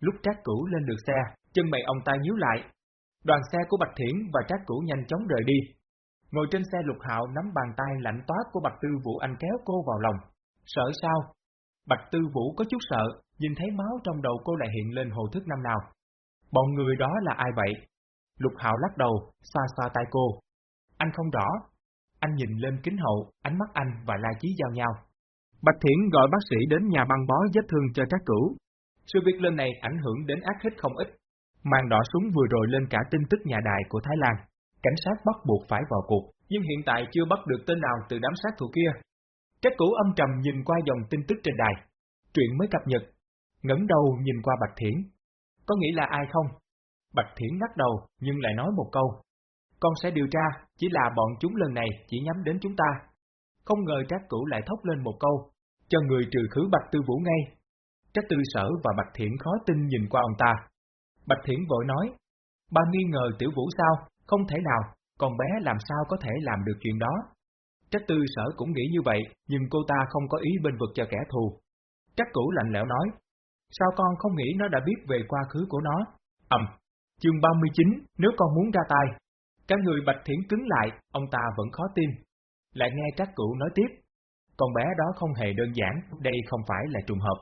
Lúc trác cửu lên được xe, chân mày ông ta nhíu lại. Đoàn xe của Bạch Thiển và trác cửu nhanh chóng rời đi. Ngồi trên xe lục hạo nắm bàn tay lạnh toát của Bạch Tư Vũ Anh kéo cô vào lòng. Sợ sao? Bạch Tư Vũ có chút sợ, Nhìn thấy máu trong đầu cô lại hiện lên hồ thức năm nào. Bọn người đó là ai vậy? Lục Hạo lắc đầu, xoa xoa tay cô. Anh không rõ. Anh nhìn lên kính hậu, ánh mắt anh và La Chí giao nhau. Bạch Thiển gọi bác sĩ đến nhà băng bó vết thương cho Trác Cửu. Sự việc lần này ảnh hưởng đến ác hít không ít. Màn đỏ súng vừa rồi lên cả tin tức nhà đài của Thái Lan. Cảnh sát bắt buộc phải vào cuộc, nhưng hiện tại chưa bắt được tên nào từ đám sát thủ kia. Trách cũ âm trầm nhìn qua dòng tin tức trên đài. Truyện mới cập nhật ngẩng đầu nhìn qua Bạch Thiển. Có nghĩ là ai không? Bạch Thiển lắc đầu, nhưng lại nói một câu. Con sẽ điều tra, chỉ là bọn chúng lần này chỉ nhắm đến chúng ta. Không ngờ Trác Cửu lại thốt lên một câu, cho người trừ khứ Bạch Tư Vũ ngay. Trác Tư Sở và Bạch Thiển khó tin nhìn qua ông ta. Bạch Thiển vội nói, ba nghi ngờ Tiểu Vũ sao, không thể nào, con bé làm sao có thể làm được chuyện đó. Trác Tư Sở cũng nghĩ như vậy, nhưng cô ta không có ý bên vực cho kẻ thù. Trác Cửu lạnh lẽo nói, sao con không nghĩ nó đã biết về quá khứ của nó? Ẩm, chương 39, nếu con muốn ra tay. Cả người Bạch Thiển cứng lại, ông ta vẫn khó tin. Lại nghe các cụ nói tiếp, con bé đó không hề đơn giản, đây không phải là trùng hợp.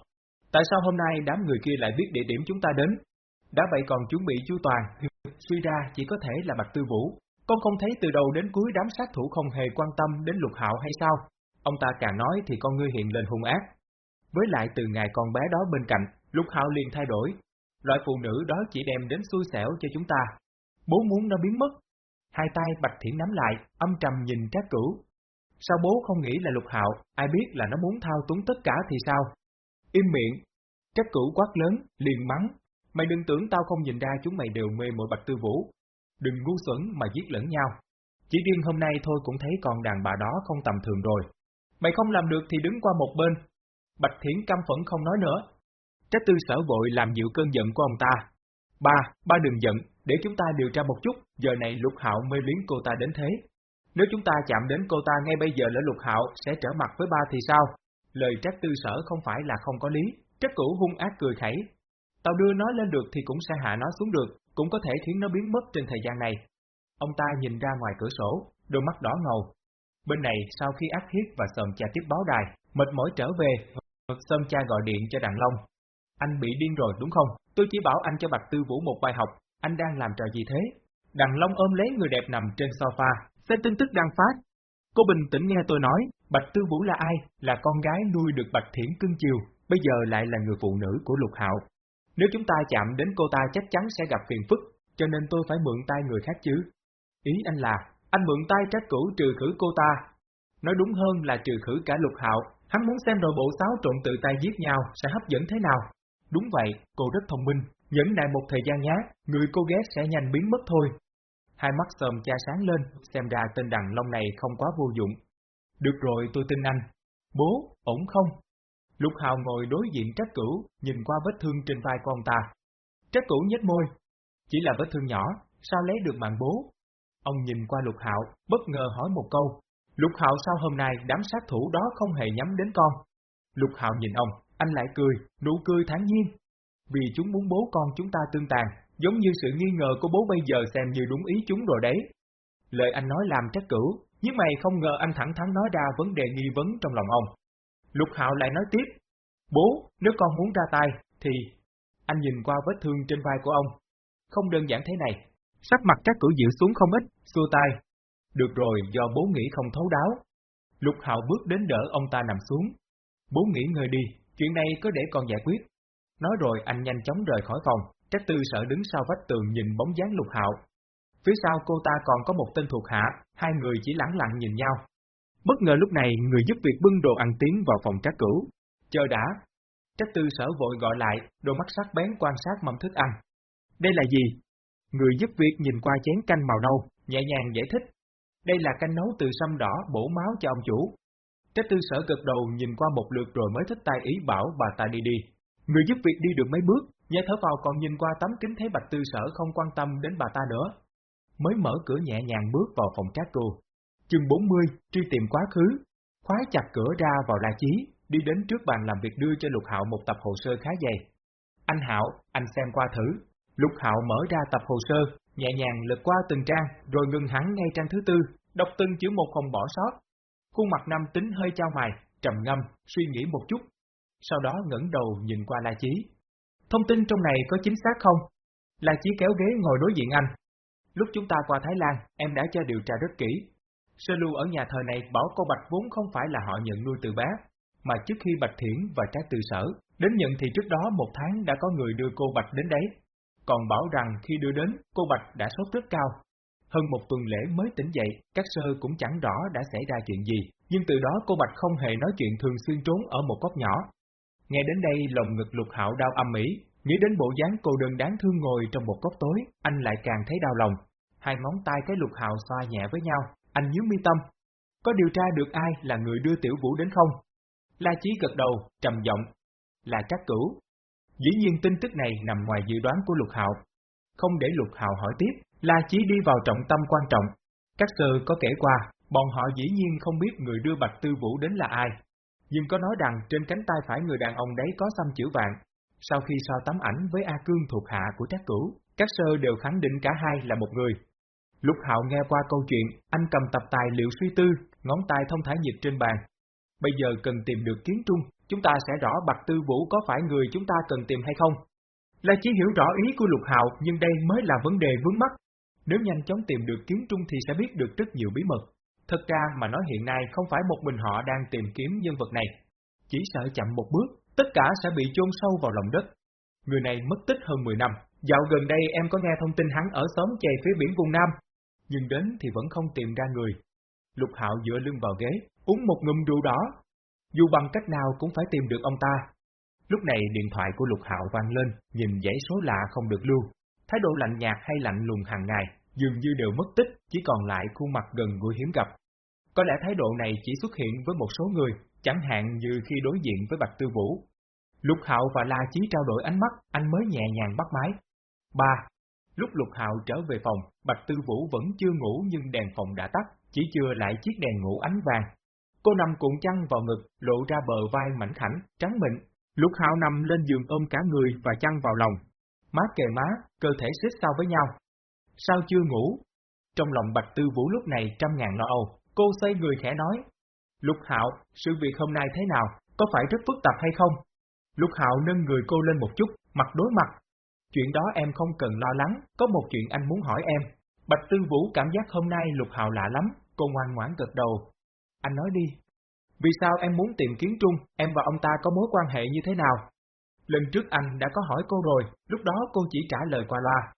Tại sao hôm nay đám người kia lại biết địa điểm chúng ta đến? Đã vậy còn chuẩn bị chu toàn, suy ra chỉ có thể là Bạch Tư Vũ. Con không thấy từ đầu đến cuối đám sát thủ không hề quan tâm đến lục hạo hay sao? Ông ta càng nói thì con ngươi hiện lên hung ác. Với lại từ ngày con bé đó bên cạnh, lục hạo liền thay đổi. Loại phụ nữ đó chỉ đem đến xui xẻo cho chúng ta. Bố muốn nó biến mất. Hai tay Bạch Thiển nắm lại, âm trầm nhìn Trác Cửu. Sao bố không nghĩ là lục hạo, ai biết là nó muốn thao túng tất cả thì sao? Im miệng. Trác Cửu quát lớn, liền mắng. Mày đừng tưởng tao không nhìn ra chúng mày đều mê mội Bạch Tư Vũ. Đừng ngu xuẩn mà giết lẫn nhau. Chỉ riêng hôm nay thôi cũng thấy con đàn bà đó không tầm thường rồi. Mày không làm được thì đứng qua một bên. Bạch Thiển căm phẫn không nói nữa. Trách tư sở vội làm dịu cơn giận của ông ta. Ba, ba đừng giận, để chúng ta điều tra một chút, giờ này lục hạo mê luyến cô ta đến thế. Nếu chúng ta chạm đến cô ta ngay bây giờ lỡ lục hạo sẽ trở mặt với ba thì sao? Lời trách tư sở không phải là không có lý, trách cũ hung ác cười khẩy. Tao đưa nó lên được thì cũng sẽ hạ nó xuống được, cũng có thể khiến nó biến mất trên thời gian này. Ông ta nhìn ra ngoài cửa sổ, đôi mắt đỏ ngầu. Bên này, sau khi ác hiếp và sờm cha tiếp báo đài, mệt mỏi trở về, sầm cha gọi điện cho Đàn Long. Anh bị điên rồi đúng không? Tôi chỉ bảo anh cho Bạch Tư Vũ một bài học, anh đang làm trò gì thế? đằng Long ôm lấy người đẹp nằm trên sofa, xem tin tức đang phát. Cô bình tĩnh nghe tôi nói, Bạch Tư Vũ là ai? Là con gái nuôi được Bạch Thiển cưng chiều, bây giờ lại là người phụ nữ của Lục Hạo. Nếu chúng ta chạm đến cô ta chắc chắn sẽ gặp phiền phức, cho nên tôi phải mượn tay người khác chứ. Ý anh là, anh mượn tay trách cũ trừ khử cô ta. Nói đúng hơn là trừ khử cả Lục Hạo, hắn muốn xem đội bộ sáu trộn tự tay giết nhau sẽ hấp dẫn thế nào. Đúng vậy, cô rất thông minh, nhẫn nại một thời gian nhé, người cô ghét sẽ nhanh biến mất thôi. Hai mắt sờm cha sáng lên, xem ra tên đằng long này không quá vô dụng. Được rồi, tôi tin anh. Bố, ổn không? Lục Hào ngồi đối diện Trác Cửu, nhìn qua vết thương trên vai con ta. Trác Cửu nhếch môi. Chỉ là vết thương nhỏ, sao lấy được mạng bố? Ông nhìn qua Lục Hạo, bất ngờ hỏi một câu. Lục Hạo sao hôm nay đám sát thủ đó không hề nhắm đến con? Lục Hạo nhìn ông, anh lại cười, nụ cười thản nhiên. Vì chúng muốn bố con chúng ta tương tàn, giống như sự nghi ngờ của bố bây giờ xem như đúng ý chúng rồi đấy. Lời anh nói làm trách cửu, nhưng mày không ngờ anh thẳng thắn nói ra vấn đề nghi vấn trong lòng ông. Lục Hạo lại nói tiếp, bố, nếu con muốn ra tay, thì... Anh nhìn qua vết thương trên vai của ông. Không đơn giản thế này, sắc mặt trác cửu dịu xuống không ít, xua tay. Được rồi, do bố nghĩ không thấu đáo. Lục Hạo bước đến đỡ ông ta nằm xuống. Bố nghỉ ngơi đi, chuyện này có để con giải quyết. Nói rồi anh nhanh chóng rời khỏi phòng, Trác Tư sợ đứng sau vách tường nhìn bóng dáng Lục Hạo. Phía sau cô ta còn có một tên thuộc hạ, hai người chỉ lẳng lặng nhìn nhau. Bất ngờ lúc này người giúp việc bưng đồ ăn tiến vào phòng trác cửu. Chờ đã. Trác Tư sở vội gọi lại, đôi mắt sắc bén quan sát mâm thức ăn. Đây là gì? Người giúp việc nhìn qua chén canh màu nâu, nhẹ nhàng giải thích. Đây là canh nấu từ sâm đỏ bổ máu cho ông chủ. Trách Tư sở gật đầu nhìn qua một lượt rồi mới thích tay ý bảo bà ta đi đi. Người giúp việc đi được mấy bước, nhẹ thở vào còn nhìn qua tấm kính thấy Bạch Tư Sở không quan tâm đến bà ta nữa. Mới mở cửa nhẹ nhàng bước vào phòng trác cô. Chừng 40, truy tìm quá khứ. Khóa chặt cửa ra vào la chí, đi đến trước bàn làm việc đưa cho Lục Hạo một tập hồ sơ khá dày. Anh Hạo, anh xem qua thử. Lục Hạo mở ra tập hồ sơ, nhẹ nhàng lật qua từng trang, rồi ngừng hẳn ngay trang thứ tư, đọc từng chữ một không bỏ sót. Khuôn mặt nam tính hơi trao mày, trầm ngâm, suy nghĩ một chút, sau đó ngẩng đầu nhìn qua La Chí. Thông tin trong này có chính xác không? La Chí kéo ghế ngồi đối diện anh. Lúc chúng ta qua Thái Lan, em đã cho điều tra rất kỹ. Sơ lưu ở nhà thờ này bảo cô Bạch vốn không phải là họ nhận nuôi từ bé, mà trước khi Bạch Thiển và Trác Từ Sở Đến nhận thì trước đó một tháng đã có người đưa cô Bạch đến đấy, còn bảo rằng khi đưa đến, cô Bạch đã sốt rất cao. Hơn một tuần lễ mới tỉnh dậy, các sơ cũng chẳng rõ đã xảy ra chuyện gì, nhưng từ đó cô Bạch không hề nói chuyện thường xuyên trốn ở một góc nhỏ. Nghe đến đây lòng ngực lục hạo đau âm ỉ, nghĩ đến bộ dáng cô đơn đáng thương ngồi trong một góc tối, anh lại càng thấy đau lòng. Hai ngón tay cái lục hạo xoa nhẹ với nhau, anh nhớ mi tâm. Có điều tra được ai là người đưa tiểu vũ đến không? La Chí gật đầu, trầm giọng. Là trác cửu. Dĩ nhiên tin tức này nằm ngoài dự đoán của lục hạo. Không để lục hạo hỏi tiếp, La Chí đi vào trọng tâm quan trọng. Các sơ có kể qua, bọn họ dĩ nhiên không biết người đưa Bạch Tư Vũ đến là ai. Nhưng có nói rằng trên cánh tay phải người đàn ông đấy có xăm chữ vàng. Sau khi so tấm ảnh với A Cương thuộc hạ của Trác Cửu, các sơ đều khẳng định cả hai là một người. Lục Hạo nghe qua câu chuyện, anh cầm tập tài liệu suy tư, ngón tay thông thả nhịp trên bàn. Bây giờ cần tìm được kiến trung, chúng ta sẽ rõ Bạch Tư Vũ có phải người chúng ta cần tìm hay không. Là chỉ hiểu rõ ý của Lục Hạo, nhưng đây mới là vấn đề vướng mắt. Nếu nhanh chóng tìm được kiến trung thì sẽ biết được rất nhiều bí mật. Thật ra mà nói hiện nay không phải một mình họ đang tìm kiếm nhân vật này. Chỉ sợ chậm một bước, tất cả sẽ bị chôn sâu vào lòng đất. Người này mất tích hơn 10 năm. Dạo gần đây em có nghe thông tin hắn ở xóm chày phía biển vùng Nam. Nhưng đến thì vẫn không tìm ra người. Lục Hạo dựa lưng vào ghế, uống một ngụm rượu đỏ. Dù bằng cách nào cũng phải tìm được ông ta. Lúc này điện thoại của Lục Hạo vang lên, nhìn dãy số lạ không được lưu. Thái độ lạnh nhạt hay lạnh lùng hàng ngày, dường như đều mất tích, chỉ còn lại khuôn mặt gần gũi hiếm gặp. Có lẽ thái độ này chỉ xuất hiện với một số người, chẳng hạn như khi đối diện với Bạch Tư Vũ. Lục Hạo và La Chí trao đổi ánh mắt, anh mới nhẹ nhàng bắt máy. 3. Lúc Lục Hạo trở về phòng, Bạch Tư Vũ vẫn chưa ngủ nhưng đèn phòng đã tắt, chỉ chưa lại chiếc đèn ngủ ánh vàng. Cô nằm cuộn chăn vào ngực, lộ ra bờ vai mảnh khảnh, trắng mịn. Lục Hạo nằm lên giường ôm cả người và chăn vào lòng. Má kề má, cơ thể xích sao với nhau. Sao chưa ngủ? Trong lòng Bạch Tư Vũ lúc này trăm ngàn lo âu, cô xoay người khẽ nói. Lục Hạo, sự việc hôm nay thế nào, có phải rất phức tạp hay không? Lục Hạo nâng người cô lên một chút, mặt đối mặt. Chuyện đó em không cần lo lắng, có một chuyện anh muốn hỏi em. Bạch Tư Vũ cảm giác hôm nay Lục Hạo lạ lắm, cô ngoan ngoãn gật đầu. Anh nói đi. Vì sao em muốn tìm Kiến Trung, em và ông ta có mối quan hệ như thế nào? Lần trước anh đã có hỏi cô rồi, lúc đó cô chỉ trả lời qua loa.